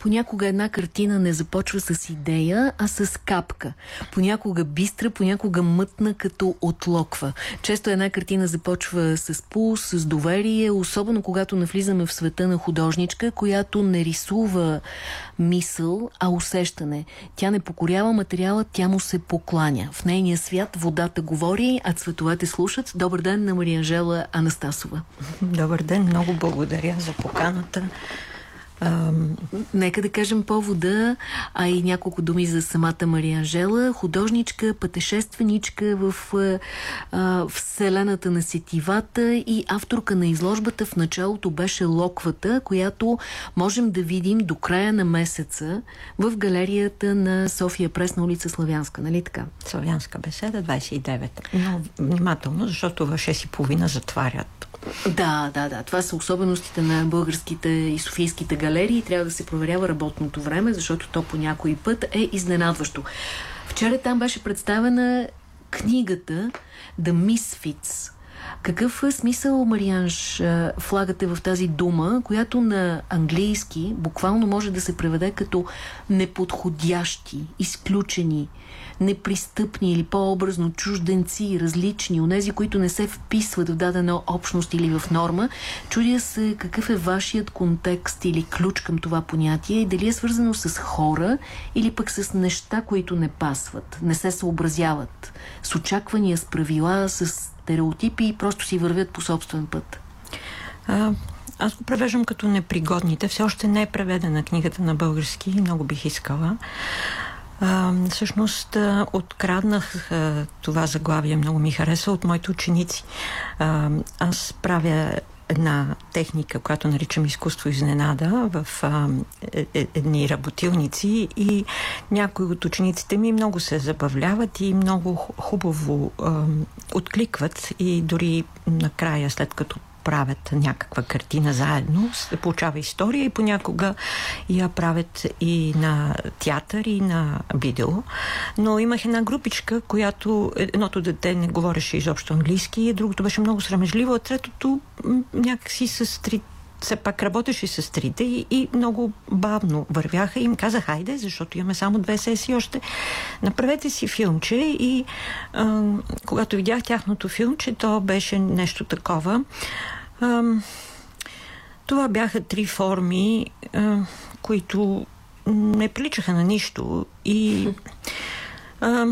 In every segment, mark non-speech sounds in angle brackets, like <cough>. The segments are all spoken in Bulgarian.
понякога една картина не започва с идея, а с капка. Понякога бистра, понякога мътна, като отлоква. Често една картина започва с пулс, с доверие, особено когато навлизаме в света на художничка, която не рисува мисъл, а усещане. Тя не покорява материала, тя му се покланя. В нейния свят водата говори, а цветовете слушат. Добър ден на Мария Анжела Анастасова. Добър ден, много благодаря за поканата. Ам... Нека да кажем повода, а и няколко думи за самата Мария Анжела. Художничка, пътешественичка в а, вселената на сетивата и авторка на изложбата в началото беше Локвата, която можем да видим до края на месеца в галерията на София Прес на улица Славянска, нали така? Славянска беседа, 29. Но внимателно, защото в 6.30 затварят да, да, да. Това са особеностите на българските и софийските галерии. Трябва да се проверява работното време, защото то по някой път е изненадващо. Вчера там беше представена книгата The Misfits. Какъв е смисъл, Марианш, влагате в тази дума, която на английски буквално може да се преведе като неподходящи, изключени, непристъпни или по-образно чужденци, различни, онези, които не се вписват в дадена общност или в норма. Чудя се какъв е вашият контекст или ключ към това понятие и дали е свързано с хора или пък с неща, които не пасват, не се съобразяват, с очаквания, с правила, с стереотипи и просто си вървят по собствен път. А, аз го превеждам като непригодните. Все още не е преведена книгата на български. Много бих искала. А, всъщност а, откраднах а, това заглавие, много ми хареса от моите ученици. А, аз правя една техника, която наричам изкуство изненада в а, е, е, едни работилници и някои от учениците ми много се забавляват и много хубаво а, откликват и дори накрая, след като правят някаква картина заедно, се получава история и понякога я правят и на театър, и на видео. Но имах една групичка, която едното дете не говореше изобщо английски, другото беше много срамежливо, а третото някакси с три все пак работеше с трите и, и много бавно вървяха и им казах, хайде, защото имаме само две сесии още, направете си филмче и а, когато видях тяхното филмче, то беше нещо такова. А, това бяха три форми, а, които не приличаха на нищо и а,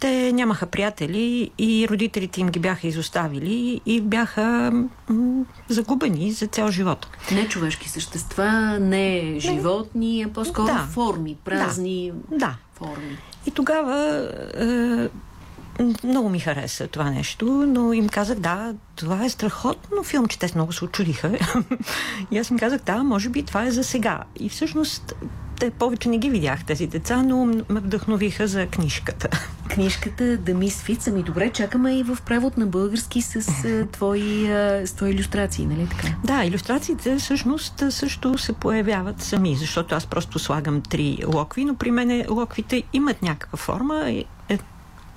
те нямаха приятели и родителите им ги бяха изоставили и бяха загубени за цял живот. Не човешки същества, не животни, а по-скоро да. форми, празни да. форми. И тогава е, много ми хареса това нещо, но им казах, да, това е страхотно филм, че те много се очудиха. <laughs> и аз им казах, да, може би това е за сега. И всъщност те повече не ги видях тези деца, но ме вдъхновиха за книжката. Книжката The Misfits, ами добре, чакаме и в превод на български с твои, с твои иллюстрации, нали така? Да, иллюстрациите всъщност също се появяват сами, защото аз просто слагам три локви, но при мен локвите имат някаква форма. Е,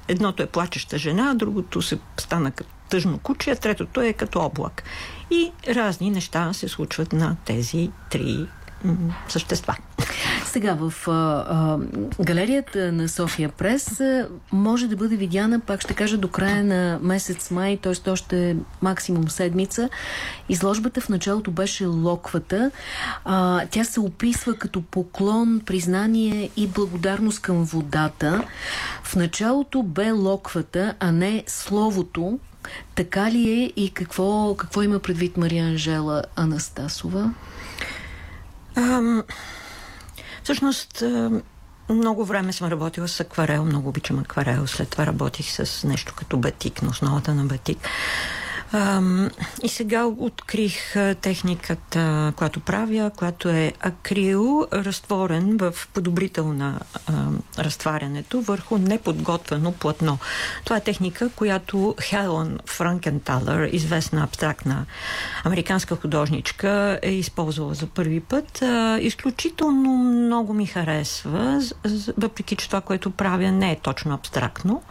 едното е плачеща жена, другото се стана като тъжно куче, а третото е като облак. И разни неща се случват на тези три същества. Сега в а, а, галерията на София Прес а, може да бъде видяна, пак ще кажа, до края на месец май, т.е. още максимум седмица. Изложбата в началото беше Локвата. А, тя се описва като поклон, признание и благодарност към водата. В началото бе Локвата, а не словото. Така ли е и какво, какво има предвид Мария Анжела Анастасова? Ам... Всъщност, много време съм работила с акварел, много обичам акварел. След това работих с нещо като батик, на основата на батик. И сега открих техниката, която правя, която е акрил, разтворен в подобрител на разтварянето върху неподготвено платно. Това е техника, която Хелен Франкенталър, известна абстрактна американска художничка, е използвала за първи път. Изключително много ми харесва, въпреки че това, което правя, не е точно абстрактно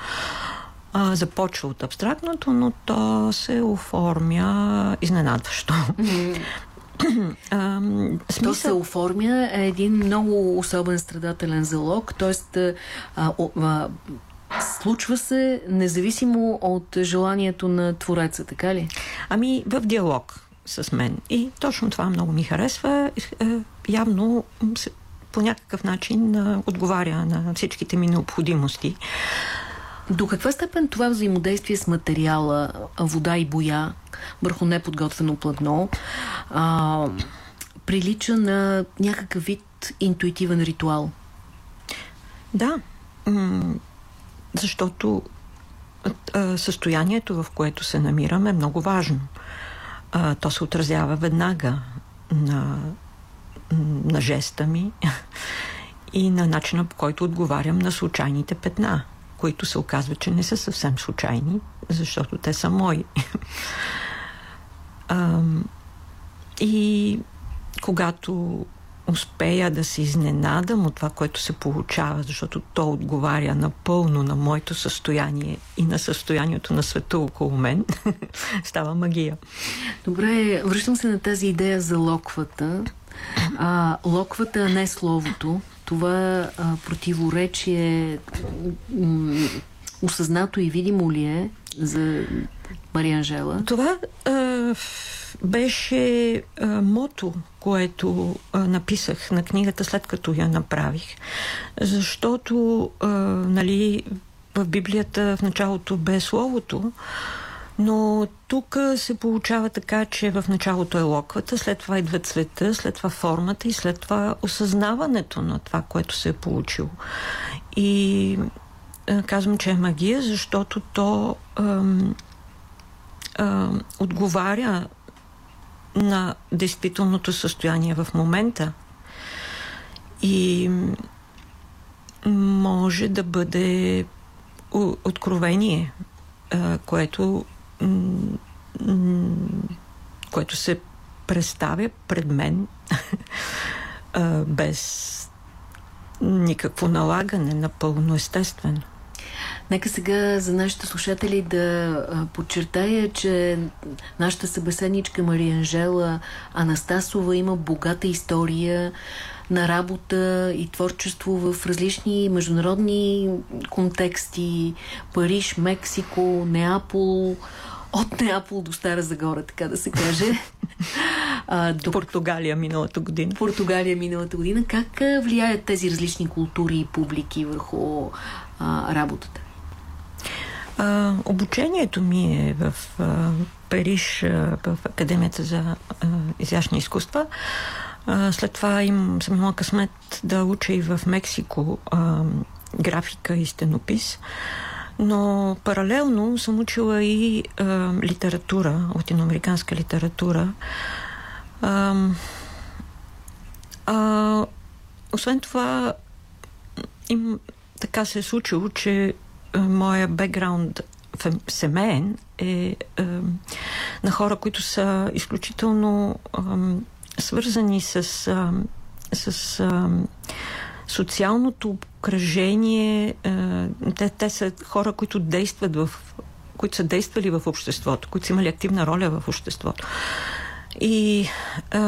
а, започва от абстрактното, но то се оформя изненадващо. Mm-hmm. а, смисъл... То се оформя един много особен страдателен залог, т.е. случва се независимо от желанието на Твореца, така ли? Ами в диалог с мен. И точно това много ми харесва. Е, явно по някакъв начин отговаря на всичките ми необходимости. До каква степен това взаимодействие с материала, вода и боя, върху неподготвено платно, а, прилича на някакъв вид интуитивен ритуал? Да, защото състоянието, в което се намираме, е много важно. То се отразява веднага на, на жеста ми <laughs> и на начина по който отговарям на случайните петна които се оказва, че не са съвсем случайни, защото те са мои. <laughs> а, и когато успея да се изненадам от това, което се получава, защото то отговаря напълно на моето състояние и на състоянието на света около мен, <laughs> става магия. Добре, връщам се на тази идея за локвата. А, локвата, не словото това а, противоречие осъзнато и видимо ли е за Мария Анжела? Това а, беше а, мото, което а, написах на книгата след като я направих. Защото а, нали, в Библията в началото бе словото, но тук се получава така, че в началото е локвата, след това идва цвета, след това формата и след това осъзнаването на това, което се е получило. И е, казвам, че е магия, защото то ам, ам, отговаря на действителното състояние в момента и може да бъде откровение, което което се представя пред мен <laughs> без никакво налагане, напълно естествено. Нека сега за нашите слушатели да подчертая, че нашата събеседничка Мария Анжела Анастасова има богата история на работа и творчество в различни международни контексти. Париж, Мексико, Неапол, от Неапол до Стара Загора, така да се каже. <laughs> а, до... Португалия миналата година. Португалия миналата година. Как влияят тези различни култури и публики върху а, работата? А, обучението ми е в а, Париж, а, в Академията за а, изящни изкуства. След това им, съм имала късмет да уча и в Мексико а, графика и стенопис. Но паралелно съм учила и а, литература, латиноамериканска литература. А, а, освен това, им, така се е случило, че а, моя бекграунд семейен е а, на хора, които са изключително а, свързани с, а, с а, социалното обкръжение. А, те, те са хора, които действат в които са действали в обществото, които са имали активна роля в обществото. И е,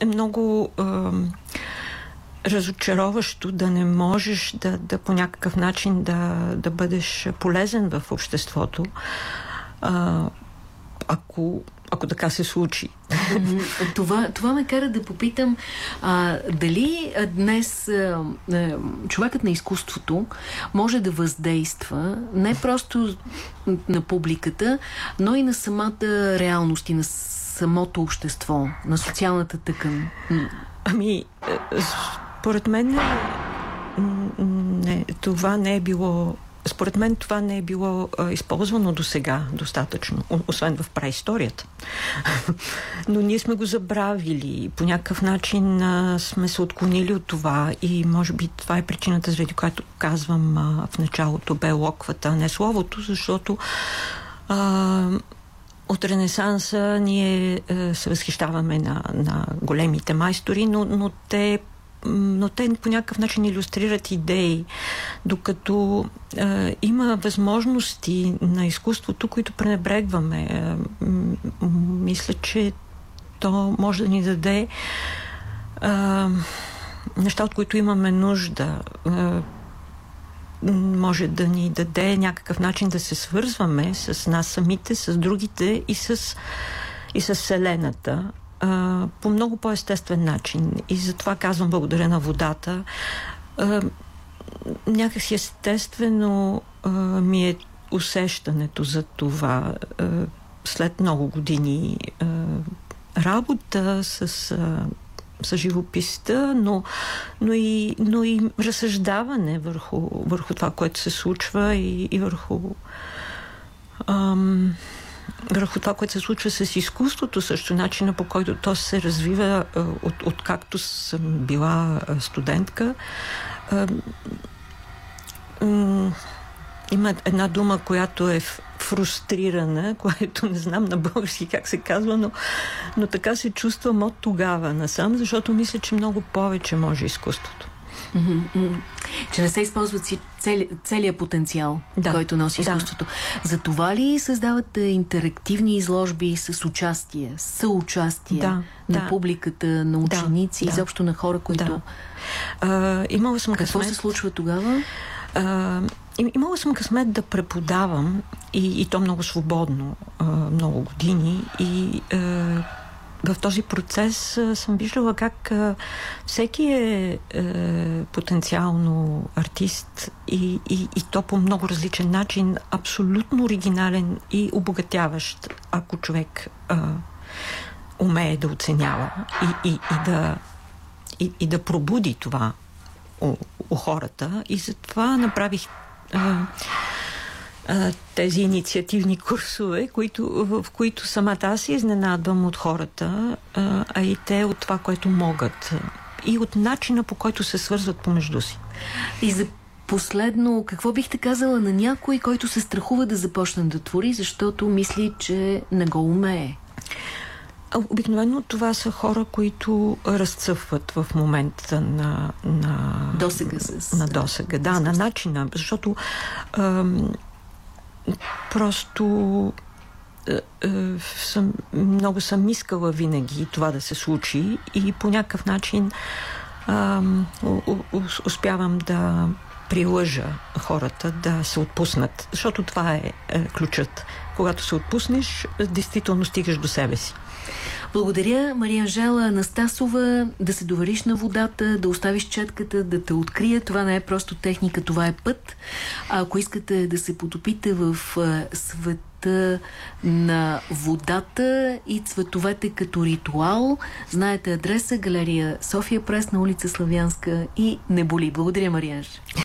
е много а, разочароващо да не можеш да, да по някакъв начин да, да бъдеш полезен в обществото, а, ако ако така се случи. Това, това ме кара да попитам а, дали днес а, а, човекът на изкуството може да въздейства не просто на публиката, но и на самата реалност и на самото общество, на социалната тъкан. Ами, е, според мен не, това не е било според мен това не е било а, използвано до сега достатъчно, освен в праисторията. <laughs> Но ние сме го забравили. По някакъв начин а, сме се отклонили от това и може би това е причината, заради която казвам а, в началото бе локвата, не словото, защото а, от Ренесанса ние а, се възхищаваме на, на големите майстори, но, но те но те по някакъв начин иллюстрират идеи, докато е, има възможности на изкуството, които пренебрегваме. Е, мисля, че то може да ни даде е, неща, от които имаме нужда. Е, може да ни даде някакъв начин да се свързваме с нас самите, с другите и с, и с Вселената а, по много по-естествен начин. И затова казвам благодаря на водата. А, някакси естествено а, ми е усещането за това а, след много години а, работа с а, с живописта, но, но, и, но и разсъждаване върху, върху това, което се случва и, и върху ам, върху това, което се случва с изкуството, също начина по който то се развива от, от както съм била студентка. Има една дума, която е фрустрирана, <laughs> което не знам на български как се казва, но, но така се чувствам от тогава насам, защото мисля, че много повече може изкуството. Че не се използват си цели, целият потенциал, да. който носи изкуството. Да. За това ли създават интерактивни изложби с участие, съучастие да, на да. публиката, на ученици, да, изобщо на хора, които... Да. А, имала съм Какво късмет... се случва тогава? А, имала съм късмет да преподавам и, и то много свободно, а, много години и а, в този процес съм виждала как всеки е, е потенциално артист и, и, и то по много различен начин, абсолютно оригинален и обогатяващ, ако човек а, умее да оценява и, и, и, да, и, и да пробуди това у, у хората. И затова направих а, тези инициативни курсове, които, в които самата аз се изненадвам от хората, а, а и те от това, което могат. И от начина по който се свързват помежду си. И за последно, какво бихте казала на някой, който се страхува да започне да твори, защото мисли, че не го умее? Обикновено това са хора, които разцъфват в момента на... на досега с... На досега, да, на начина. Защото ам, просто е, е, съм, много съм искала винаги това да се случи и по някакъв начин у, успявам да прилъжа хората да се отпуснат. Защото това е, е ключът. Когато се отпуснеш, действително стигаш до себе си. Благодаря, Мария Анжела Анастасова, да се довариш на водата, да оставиш четката, да те открия. Това не е просто техника, това е път. А ако искате да се потопите в света на водата и цветовете като ритуал, знаете адреса, галерия София Прес на улица Славянска и не боли. Благодаря, Мария